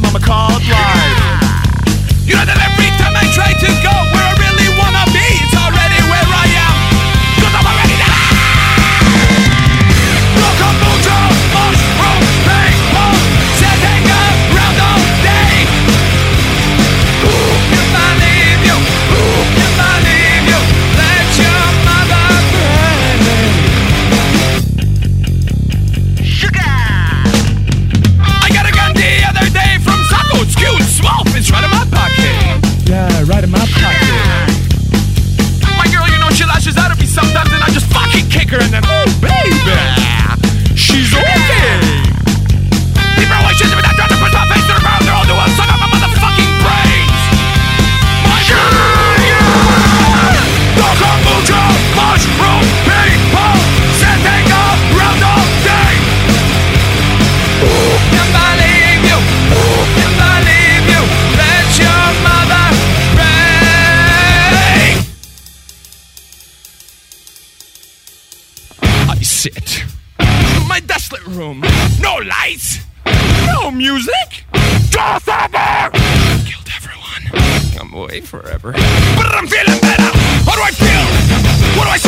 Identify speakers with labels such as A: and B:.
A: time, I'm a called cut it. Sit. My desolate room. No lights. No music. Ever. Killed everyone. I'm away forever. But I'm feeling better. How do I feel?